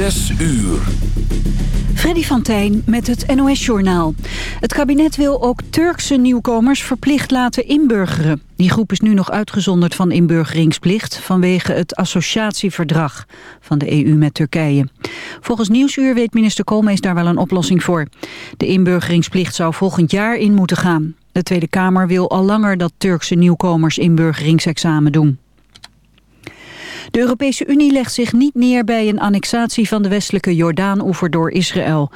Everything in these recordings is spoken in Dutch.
Zes uur. Freddy van Tijn met het NOS-journaal. Het kabinet wil ook Turkse nieuwkomers verplicht laten inburgeren. Die groep is nu nog uitgezonderd van inburgeringsplicht... vanwege het associatieverdrag van de EU met Turkije. Volgens Nieuwsuur weet minister Koolmees daar wel een oplossing voor. De inburgeringsplicht zou volgend jaar in moeten gaan. De Tweede Kamer wil al langer dat Turkse nieuwkomers inburgeringsexamen doen. De Europese Unie legt zich niet neer bij een annexatie van de westelijke Jordaan-oever door Israël.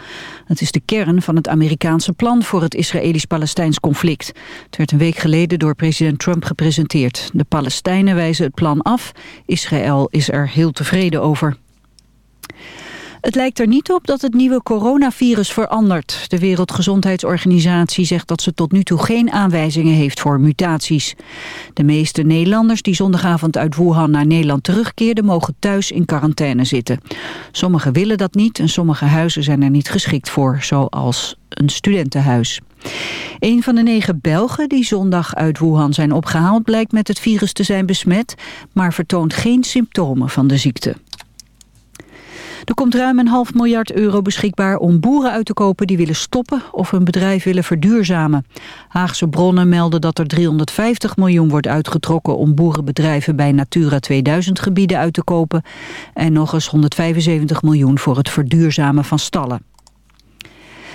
Het is de kern van het Amerikaanse plan voor het Israëlisch-Palestijns conflict. Het werd een week geleden door president Trump gepresenteerd. De Palestijnen wijzen het plan af. Israël is er heel tevreden over. Het lijkt er niet op dat het nieuwe coronavirus verandert. De Wereldgezondheidsorganisatie zegt dat ze tot nu toe geen aanwijzingen heeft voor mutaties. De meeste Nederlanders die zondagavond uit Wuhan naar Nederland terugkeerden... mogen thuis in quarantaine zitten. Sommigen willen dat niet en sommige huizen zijn er niet geschikt voor, zoals een studentenhuis. Een van de negen Belgen die zondag uit Wuhan zijn opgehaald... blijkt met het virus te zijn besmet, maar vertoont geen symptomen van de ziekte. Er komt ruim een half miljard euro beschikbaar om boeren uit te kopen die willen stoppen of hun bedrijf willen verduurzamen. Haagse bronnen melden dat er 350 miljoen wordt uitgetrokken om boerenbedrijven bij Natura 2000 gebieden uit te kopen en nog eens 175 miljoen voor het verduurzamen van stallen.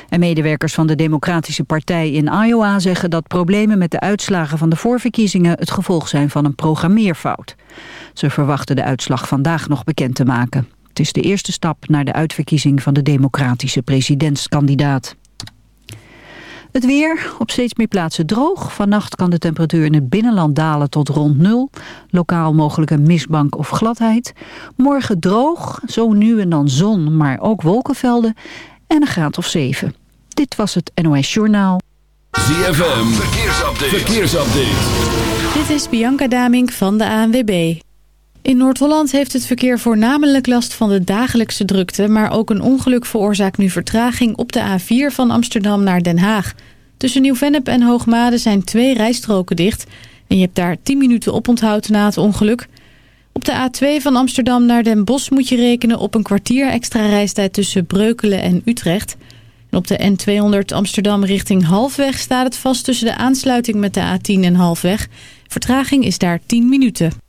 En medewerkers van de Democratische Partij in Iowa zeggen dat problemen met de uitslagen van de voorverkiezingen het gevolg zijn van een programmeerfout. Ze verwachten de uitslag vandaag nog bekend te maken. Het is de eerste stap naar de uitverkiezing van de democratische presidentskandidaat. Het weer, op steeds meer plaatsen droog. Vannacht kan de temperatuur in het binnenland dalen tot rond nul. Lokaal mogelijk een mistbank of gladheid. Morgen droog, zo nu en dan zon, maar ook wolkenvelden. En een graad of zeven. Dit was het NOS Journaal. ZFM, verkeersupdate. verkeersupdate. Dit is Bianca Damink van de ANWB. In Noord-Holland heeft het verkeer voornamelijk last van de dagelijkse drukte... maar ook een ongeluk veroorzaakt nu vertraging op de A4 van Amsterdam naar Den Haag. Tussen Nieuw-Vennep en Hoogmade zijn twee rijstroken dicht... en je hebt daar 10 minuten oponthoud na het ongeluk. Op de A2 van Amsterdam naar Den Bosch moet je rekenen op een kwartier extra reistijd tussen Breukelen en Utrecht... En op de N200 Amsterdam richting Halfweg staat het vast tussen de aansluiting met de A10 en Halfweg. Vertraging is daar 10 minuten.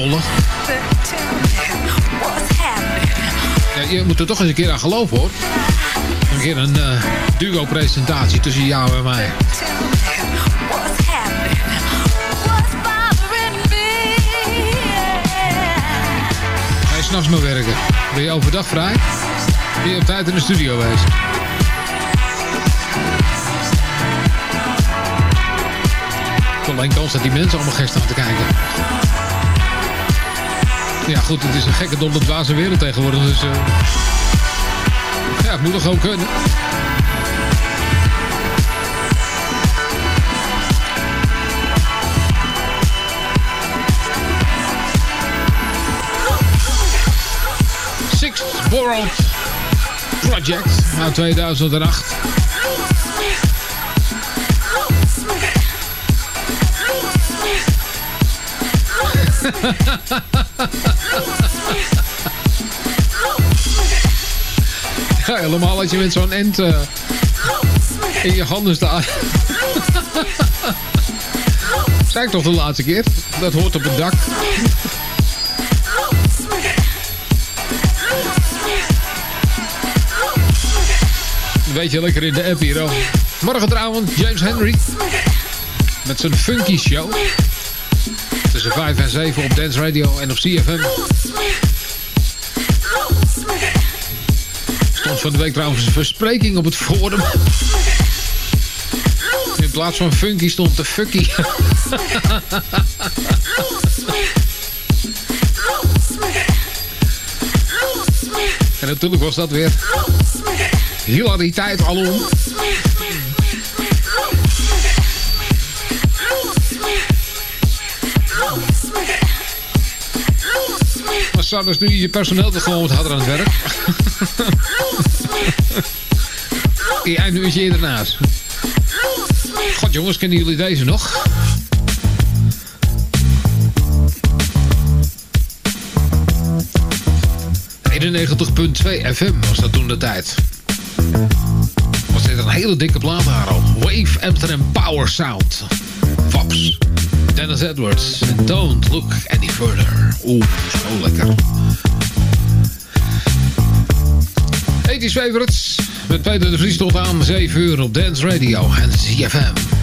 Dollen. Ja, je moet er toch eens een keer aan geloven hoor. Een keer een uh, duo-presentatie tussen jou en mij. Ga je s'nachts nog werken? Ben je overdag vrij? Ben je op tijd in de studio wezen? alleen kans dat die mensen allemaal staan te kijken. Ja goed, het is een gekke dolle dwaze wereld tegenwoordig, dus... Uh... Ja, het moet toch gewoon kunnen. Sixth World Project uit 2008. Helemaal als je met zo'n end uh, in je handen staat. Zei toch de laatste keer? Dat hoort op het dak. Weet je, lekker in de app hier. Morgen trouwens, James Henry. Met zijn funky show. Tussen 5 en 7 op Dance Radio en op CFM. Stond van de week trouwens een verspreking op het forum. In plaats van funky stond de fucky. en natuurlijk was dat weer hilariteit alom. Maar zouden nu je personeel toch gewoon harder aan het werk? Jij nu eens eerder naast. God jongens, kennen jullie deze nog? ...91.2 FM was dat toen de tijd. Was dit een hele dikke plaat al. Wave Amsterdam Power Sound. Fops. Dennis Edwards. Don't look any further. Oeh, zo lekker. 80's Favorites. Met Peter de Vries aan 7 uur op Dance Radio en ZFM.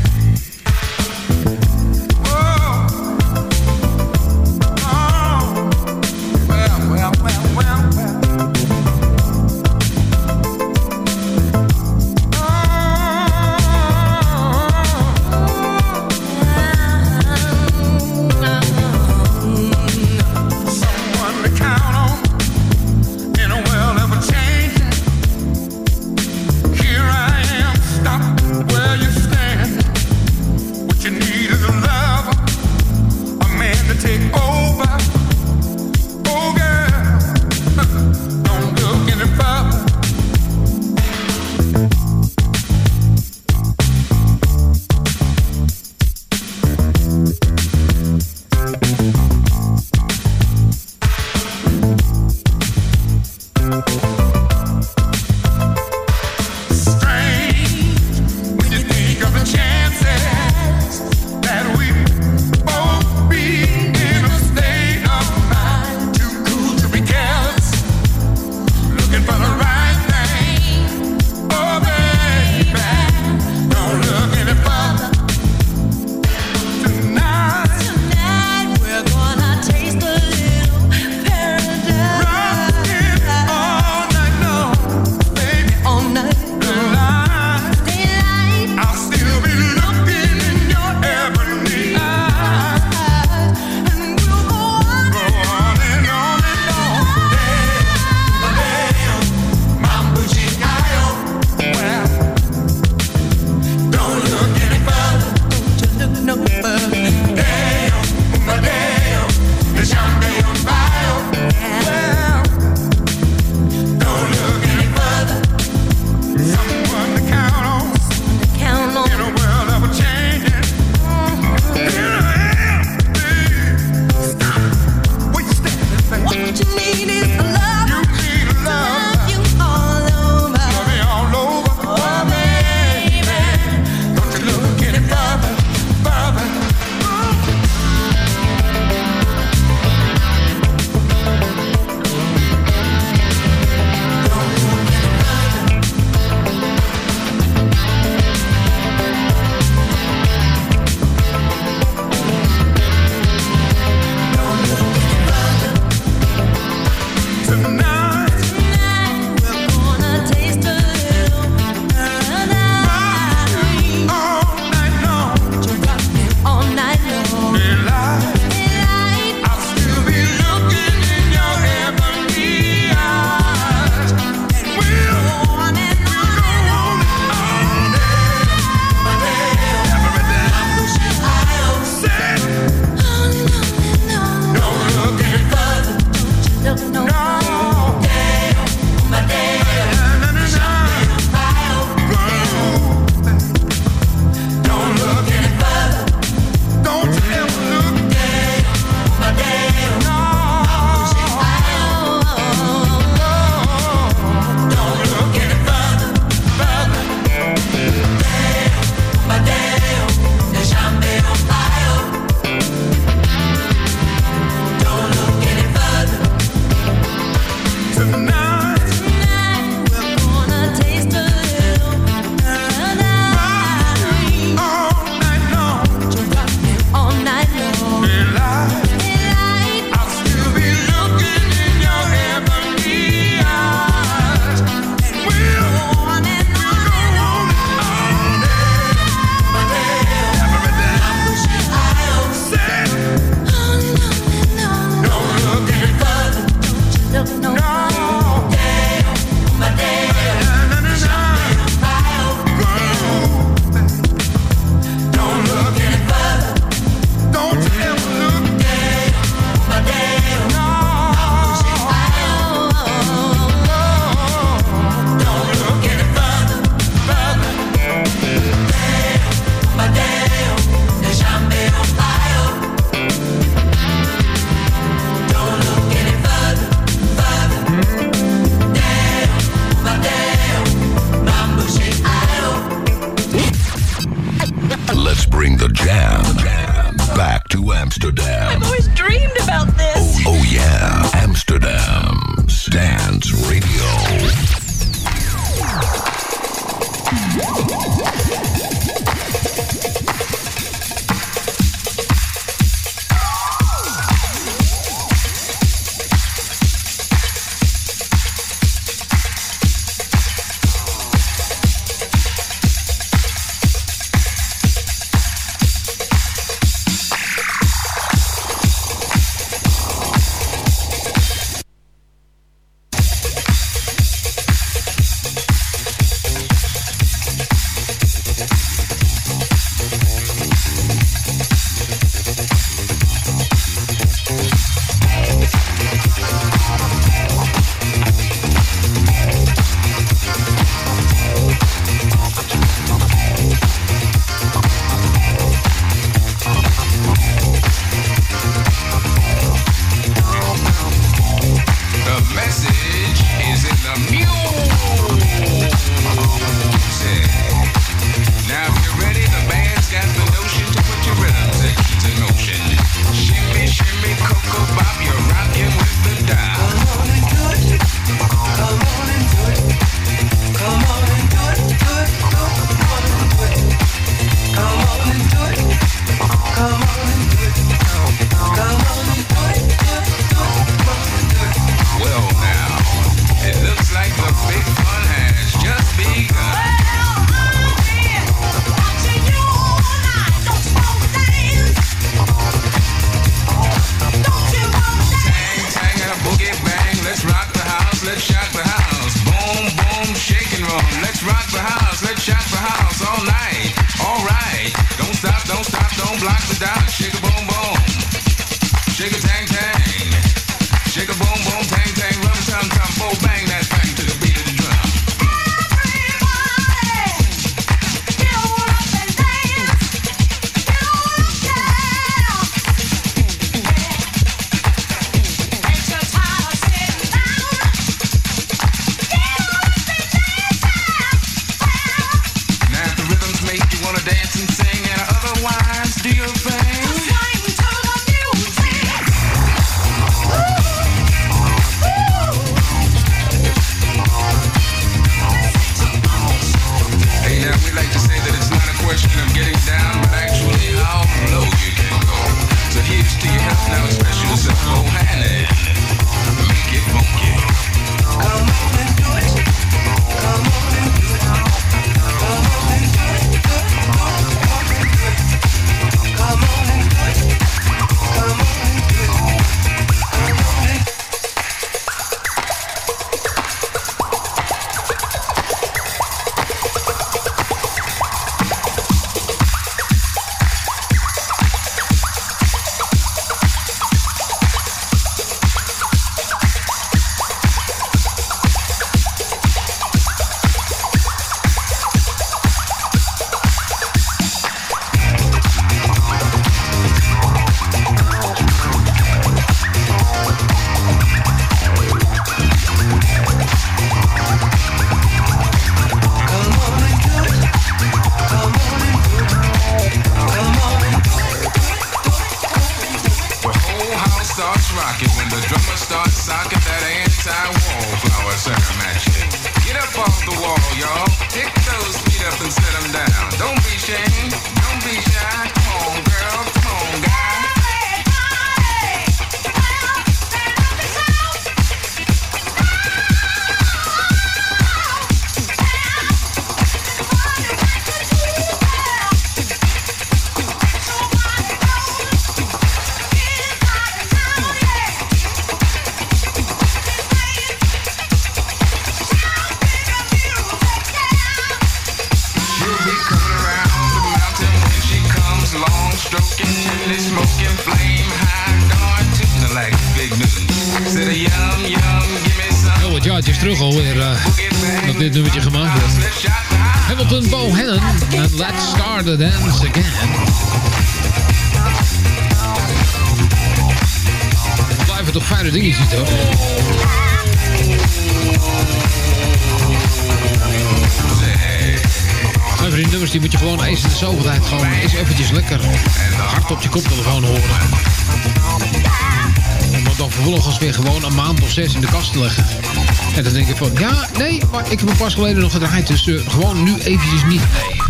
Ik heb hem pas geleden nog gedraaid. Dus uh, gewoon nu eventjes niet, nee.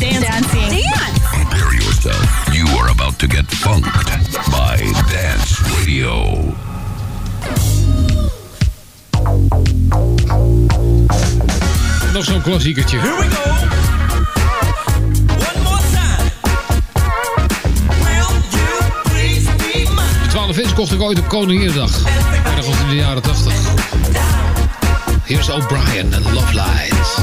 Dance, dancing. Dance. Prepare yourself. You are about to get funked by Dance Radio. Nog zo'n klassiekertje. Here we go. De 12 inch kocht ik ooit op Koninginnedag. Was in de jaren 80. Hier is O'Brien en Love Lights.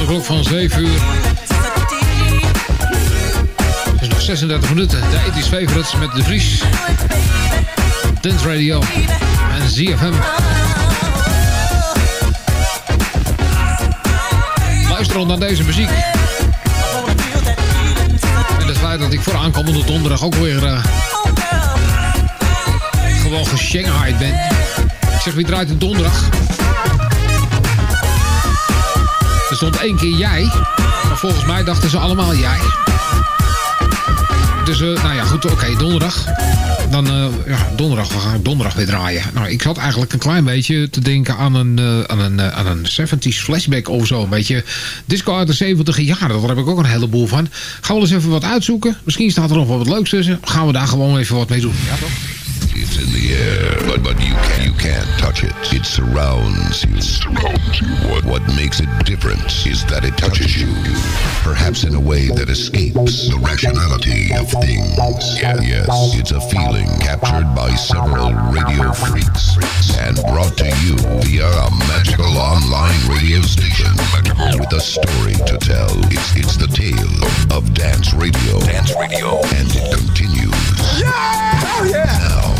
De klok van 7 uur. Dus nog 36 minuten. De Ethisch Favorites met De Vries. Dance Radio en ZFM. Luister al naar deze muziek. En het feit dat ik voor aankomende donderdag ook weer uh, gewoon geshanghaaid ben. Ik zeg, wie draait het donderdag? Er stond één keer jij. Maar volgens mij dachten ze allemaal jij. Dus, uh, nou ja, goed, oké, donderdag. Dan, uh, ja, donderdag, we gaan donderdag weer draaien. Nou, ik zat eigenlijk een klein beetje te denken aan een, uh, aan een, aan een 70s flashback of zo. Een beetje disco uit de 70 jaren. Daar heb ik ook een heleboel van. Gaan we eens even wat uitzoeken. Misschien staat er nog wel wat leuks tussen. Gaan we daar gewoon even wat mee doen. Ja, toch? It's in the air, but, but you can't touch it. It surrounds you. It surrounds you. What, what makes it different is that it touches you. Perhaps in a way that escapes the rationality of things. Yeah, yes, it's a feeling captured by several radio freaks and brought to you via a magical online radio station with a story to tell. It's, it's the tale of dance radio. Dance radio. And it continues. Yeah! Oh yeah! Now,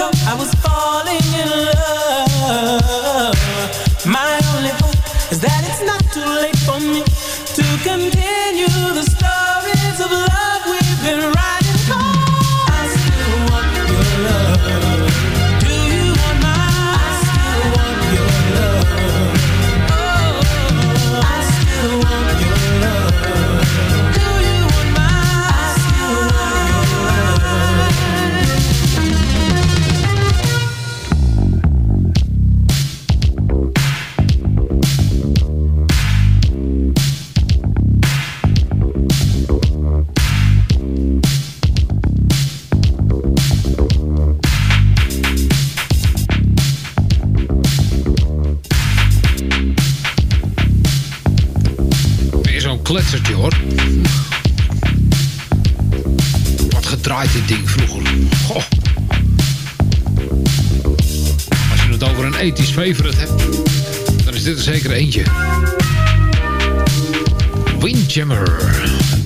know I was falling in love. My only hope is that it's not too late for me to continue the stories of love we've been writing.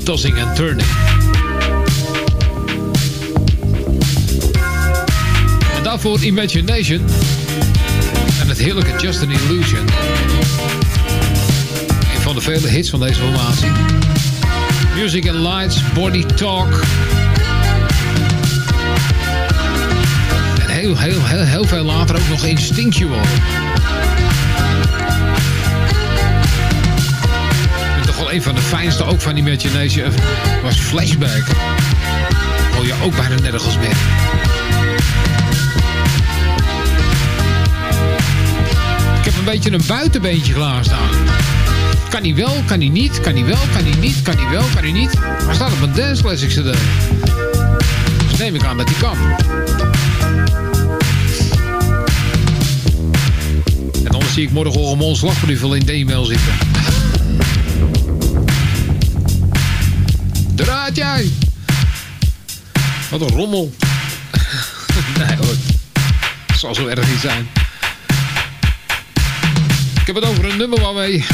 Tossing and turning. En daarvoor Imagination. En het heerlijke Just an Illusion. Een van de vele hits van deze formatie. Music and Lights, Body Talk. En heel, heel, heel, heel veel later ook nog Instinctual. Een van de fijnste ook van Imagination was Flashback. Hoor je ook bijna nergens meer. Ik heb een beetje een buitenbeentje klaarstaan. Kan hij wel, kan hij niet, kan hij wel, kan hij niet, kan hij wel, kan hij niet. Hij staat op een Dance Classic CD. Dus neem ik aan dat hij kan. En anders zie ik morgen al een ontslagbrief in de e-mail zitten. Draad jij! Wat een rommel. nee hoor. Het zal zo erg niet zijn. Ik heb het over een nummer waarmee...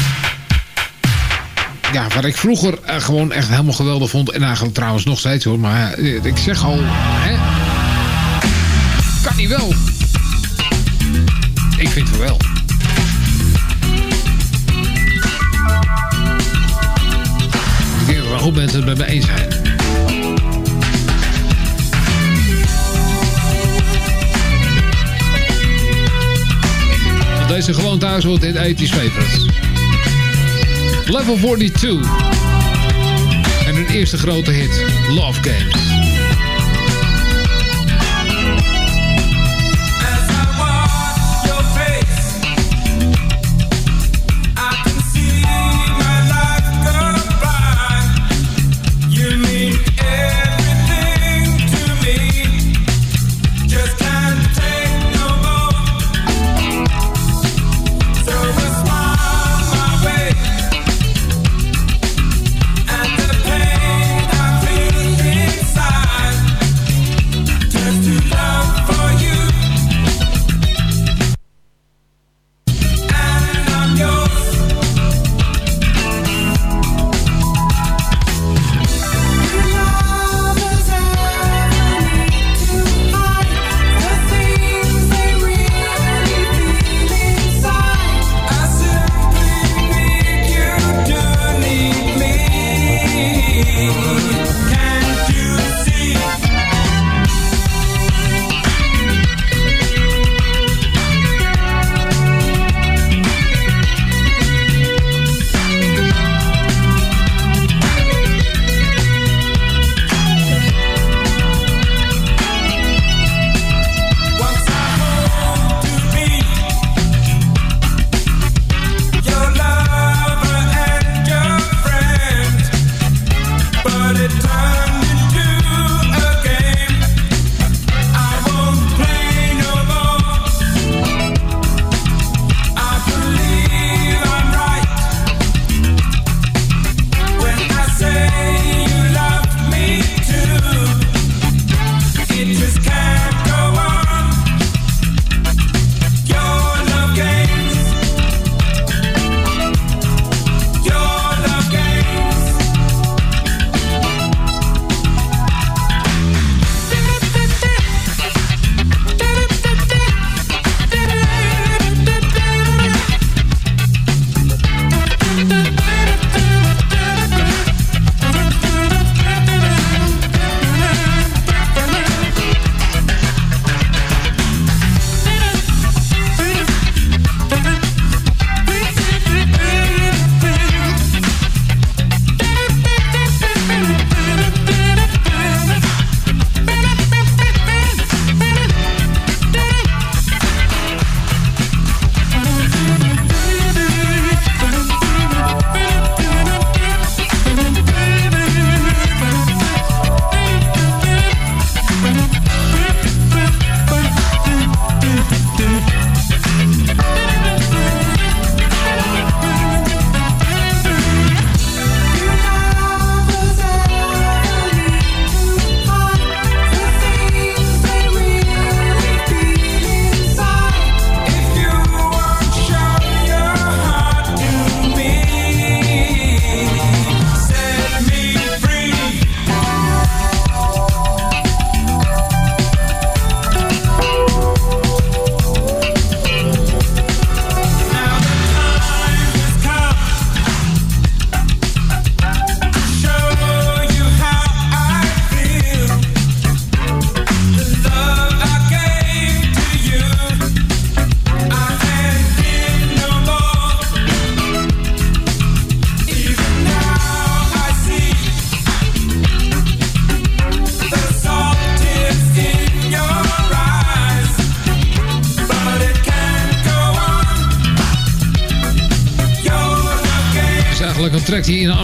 Ja, wat ik vroeger eh, gewoon echt helemaal geweldig vond. En eigenlijk trouwens nog steeds hoor. Maar eh, ik zeg al... Hè, kan niet wel. Ik vind het wel. Mensen het met me eens zijn. Deze gewoon thuis hoort in 80s favorites. Level 42. En hun eerste grote hit, Love Games.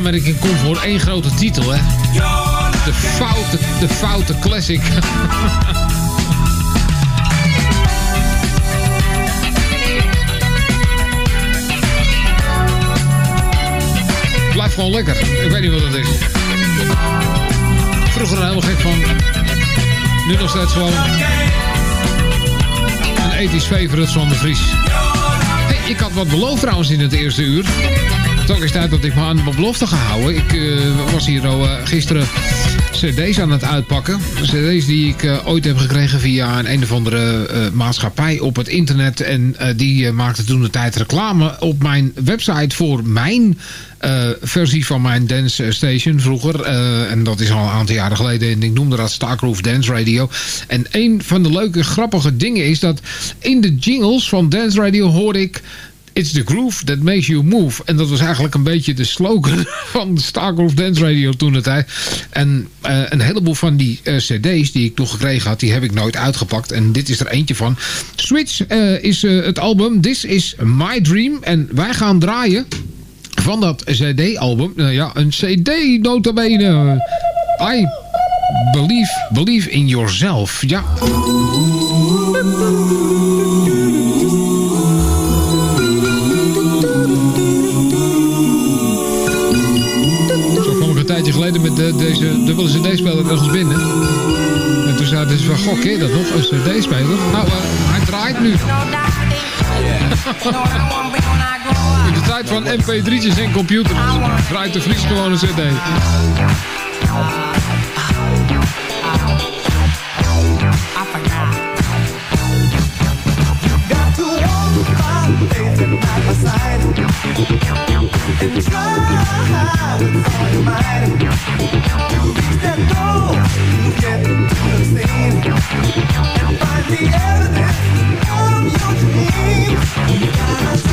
Amerika komt voor één grote titel, hè. De foute, de foute classic. Blijft gewoon lekker. Ik weet niet wat het is. Vroeger er helemaal gek van. Nu nog steeds gewoon een ethisch favorite van de Vries. Hey, ik had wat beloofd trouwens in het eerste uur. Toch is tijd dat ik me aan mijn belofte ga houden. Ik eh, was hier al eh, gisteren cd's aan het uitpakken. Cd's die ik eh, ooit heb gekregen via een een of andere maatschappij op het internet. En die maakte toen de tijd reclame op mijn website voor mijn versie van mijn dance station vroeger. En dat is al een aantal jaren geleden. En ik noemde dat Stargroove Dance Radio. En een van de leuke, grappige dingen is dat in de jingles van Dance Radio hoorde ik... It's the groove that makes you move. En dat was eigenlijk een beetje de slogan van Stargroove Dance Radio toen de tijd. En eh, een heleboel van die eh, cd's die ik toen gekregen had, die heb ik nooit uitgepakt. En dit is er eentje van. Switch eh, is het album. This is My Dream. En wij gaan draaien van dat cd-album. Nou ja, een cd notabene. I believe, believe in yourself. Ja. Tijdje geleden met de, deze dubbele cd-speler ergens binnen. En toen zeiden ze van, goh, ken je dat nog? Een cd-speler? Nou, eh, hij draait nu. In de tijd van mp3'tjes en computers draait de Vries gewoon een cd. Got to walk by find the evidence of your dream.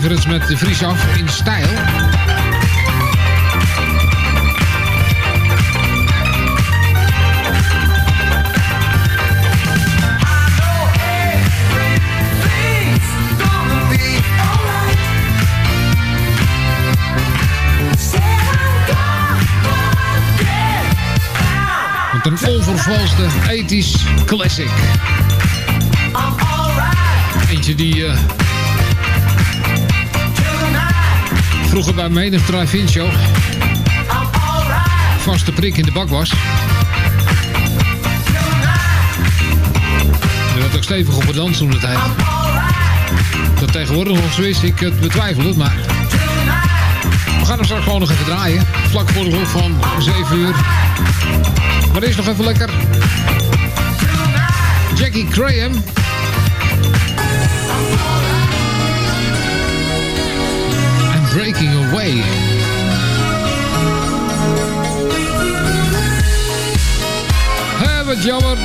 Severens met de Vries af in stijl. Met een onvervalste ethisch classic. Eentje die... Uh, vroeger bij menig drive-in show vaste prik in de bak was. Er werd ook stevig op gedanst toen de tijd. Dat tegenwoordig nog zo is, ik het betwijfel het, maar... We gaan hem straks gewoon nog even draaien. Vlak voor de klok van 7 uur. Maar is nog even lekker. Jackie Graham. Breaking Away. Wat jammer.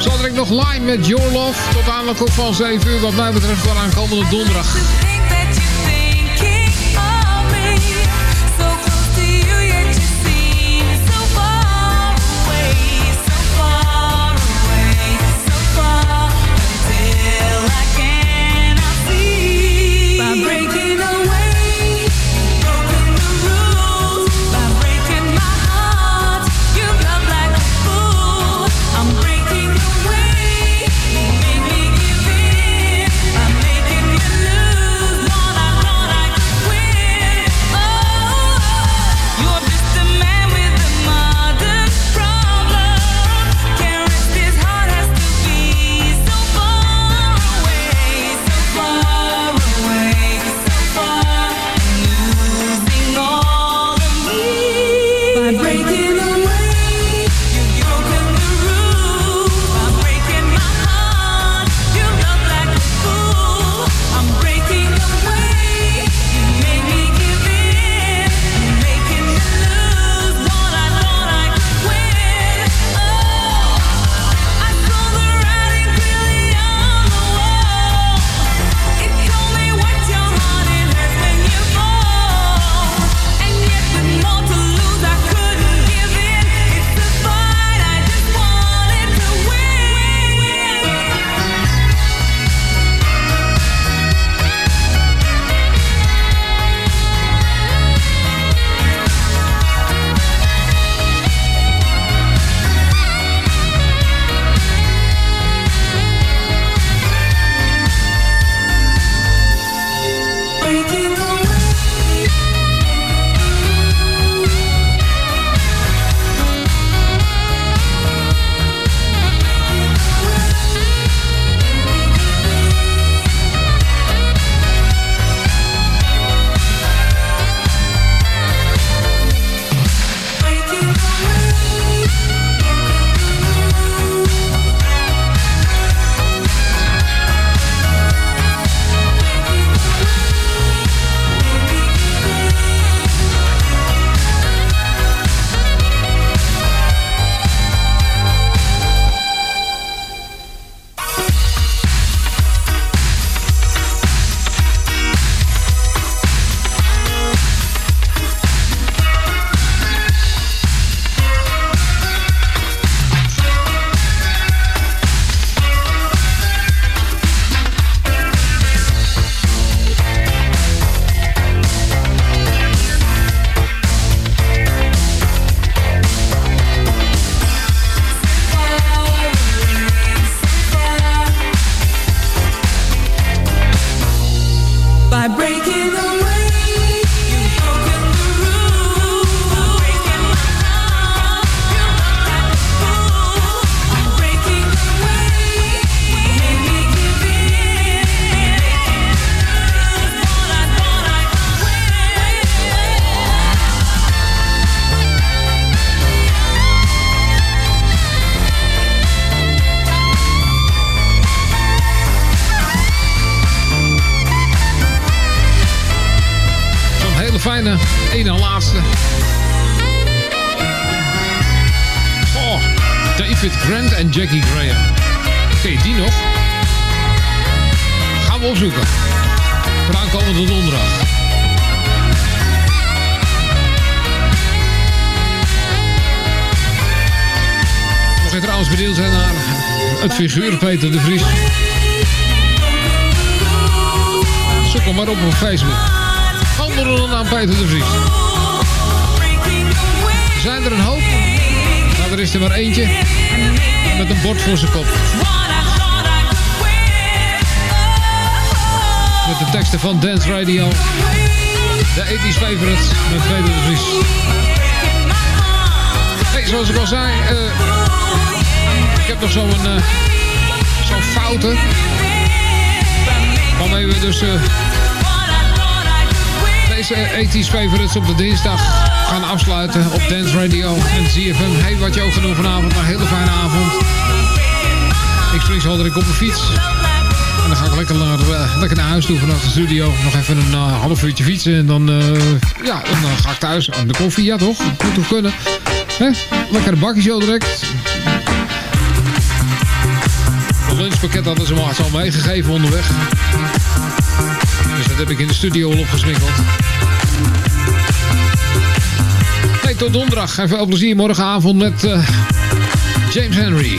Zal er nog line met Your Love tot aan de klok van 7 uur wat mij betreft wel aankomende donderdag. Van Dance Radio. De 80s favorites met Peter de Vries. Zoals ik al zei, eh, ik heb nog zo'n uh, zo'n fouten. Waarmee we dus uh, deze 80s favorites op de dinsdag gaan afsluiten op Dance Radio en ZFM. Hey, wat je ook genoeg vanavond, een hele fijne avond. Ik spring zo direct op mijn fiets. En dan ga ik lekker naar, lekker naar huis toe vanaf de studio. Nog even een uh, half uurtje fietsen. En dan, uh, ja, dan ga ik thuis aan de koffie. Ja, toch? Moet toch kunnen? Hè? Lekker een bakje zo direct. Een lunchpakket hadden ze me al meegegeven onderweg. Dus dat heb ik in de studio al opgesmikkeld. Tot donderdag. Even veel plezier morgenavond met James Henry.